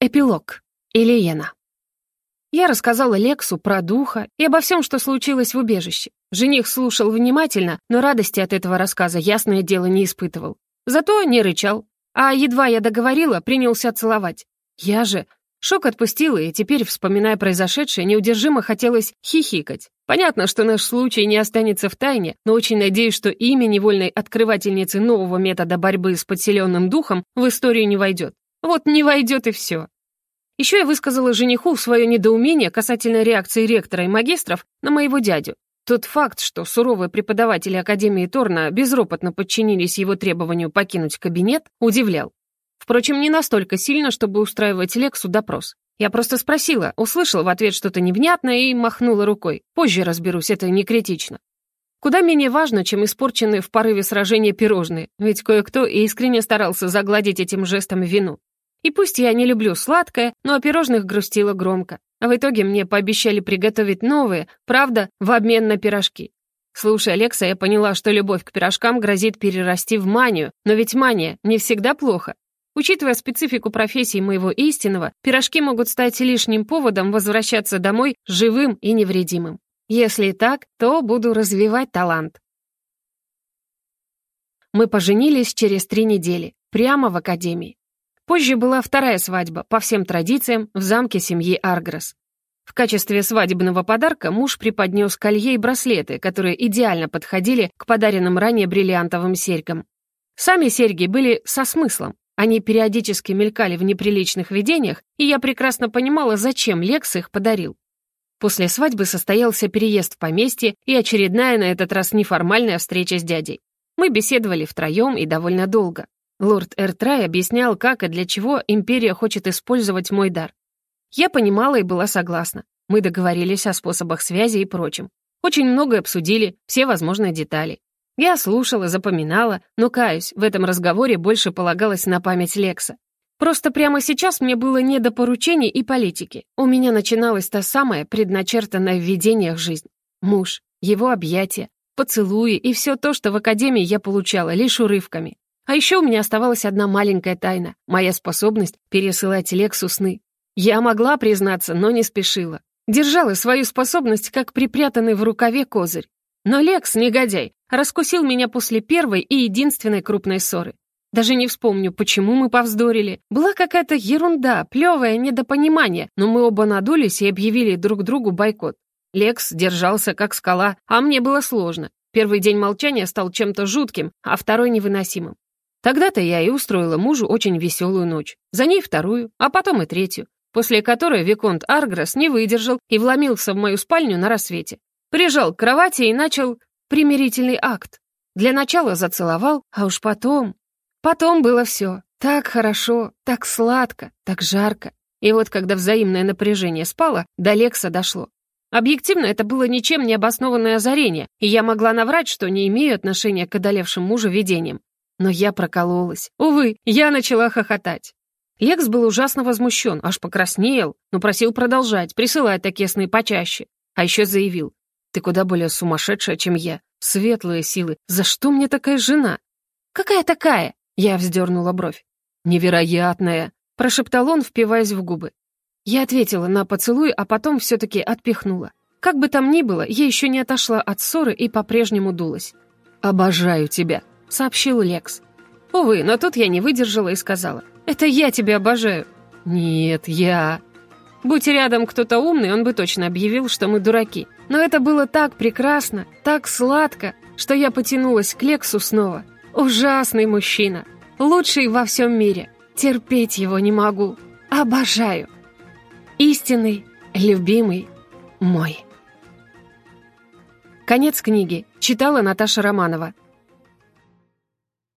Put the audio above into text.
Эпилог. Ильена. Я рассказала Лексу про духа и обо всем, что случилось в убежище. Жених слушал внимательно, но радости от этого рассказа, ясное дело, не испытывал. Зато не рычал. А едва я договорила, принялся целовать. Я же... Шок отпустила, и теперь, вспоминая произошедшее, неудержимо хотелось хихикать. Понятно, что наш случай не останется в тайне, но очень надеюсь, что имя невольной открывательницы нового метода борьбы с подселенным духом в историю не войдет. Вот не войдет и все. Еще я высказала жениху свое недоумение касательно реакции ректора и магистров на моего дядю. Тот факт, что суровые преподаватели Академии Торна безропотно подчинились его требованию покинуть кабинет, удивлял. Впрочем, не настолько сильно, чтобы устраивать Лексу допрос. Я просто спросила, услышала в ответ что-то невнятное и махнула рукой. Позже разберусь, это не критично. Куда менее важно, чем испорченные в порыве сражения пирожные, ведь кое-кто искренне старался загладить этим жестом вину. И пусть я не люблю сладкое, но о пирожных грустила громко. А в итоге мне пообещали приготовить новые, правда, в обмен на пирожки. Слушай, Алекса, я поняла, что любовь к пирожкам грозит перерасти в манию, но ведь мания не всегда плохо. Учитывая специфику профессии моего истинного, пирожки могут стать лишним поводом возвращаться домой живым и невредимым. Если так, то буду развивать талант. Мы поженились через три недели, прямо в академии. Позже была вторая свадьба, по всем традициям, в замке семьи Аргресс. В качестве свадебного подарка муж преподнес колье и браслеты, которые идеально подходили к подаренным ранее бриллиантовым серьгам. Сами серьги были со смыслом. Они периодически мелькали в неприличных видениях, и я прекрасно понимала, зачем Лекс их подарил. После свадьбы состоялся переезд в поместье и очередная на этот раз неформальная встреча с дядей. Мы беседовали втроем и довольно долго. Лорд Эртрай объяснял, как и для чего Империя хочет использовать мой дар. Я понимала и была согласна. Мы договорились о способах связи и прочем. Очень многое обсудили, все возможные детали. Я слушала, запоминала, но, каюсь, в этом разговоре больше полагалось на память Лекса. Просто прямо сейчас мне было не до поручений и политики. У меня начиналась та самая предначертанная в видениях жизнь. Муж, его объятия, поцелуи и все то, что в академии я получала лишь урывками. А еще у меня оставалась одна маленькая тайна — моя способность пересылать Лексу сны. Я могла признаться, но не спешила. Держала свою способность, как припрятанный в рукаве козырь. Но Лекс, негодяй, раскусил меня после первой и единственной крупной ссоры. Даже не вспомню, почему мы повздорили. Была какая-то ерунда, плевое недопонимание, но мы оба надулись и объявили друг другу бойкот. Лекс держался как скала, а мне было сложно. Первый день молчания стал чем-то жутким, а второй невыносимым. Тогда-то я и устроила мужу очень веселую ночь. За ней вторую, а потом и третью, после которой Виконт Аргресс не выдержал и вломился в мою спальню на рассвете. Прижал к кровати и начал примирительный акт. Для начала зацеловал, а уж потом... Потом было все. Так хорошо, так сладко, так жарко. И вот когда взаимное напряжение спало, до Лекса дошло. Объективно, это было ничем не обоснованное озарение, и я могла наврать, что не имею отношения к одолевшим мужу видениям. Но я прокололась. Увы, я начала хохотать. Лекс был ужасно возмущен, аж покраснел, но просил продолжать, присылать такие сны почаще. А еще заявил, «Ты куда более сумасшедшая, чем я. Светлые силы. За что мне такая жена?» «Какая такая?» Я вздернула бровь. «Невероятная!» — прошептал он, впиваясь в губы. Я ответила на поцелуй, а потом все-таки отпихнула. Как бы там ни было, я еще не отошла от ссоры и по-прежнему дулась. «Обожаю тебя», — сообщил Лекс. Увы, но тут я не выдержала и сказала. «Это я тебя обожаю». «Нет, я...» Будь рядом кто-то умный, он бы точно объявил, что мы дураки. Но это было так прекрасно, так сладко, что я потянулась к Лексу снова. Ужасный мужчина. Лучший во всем мире. Терпеть его не могу. Обожаю. Истинный, любимый, мой. Конец книги. Читала Наташа Романова.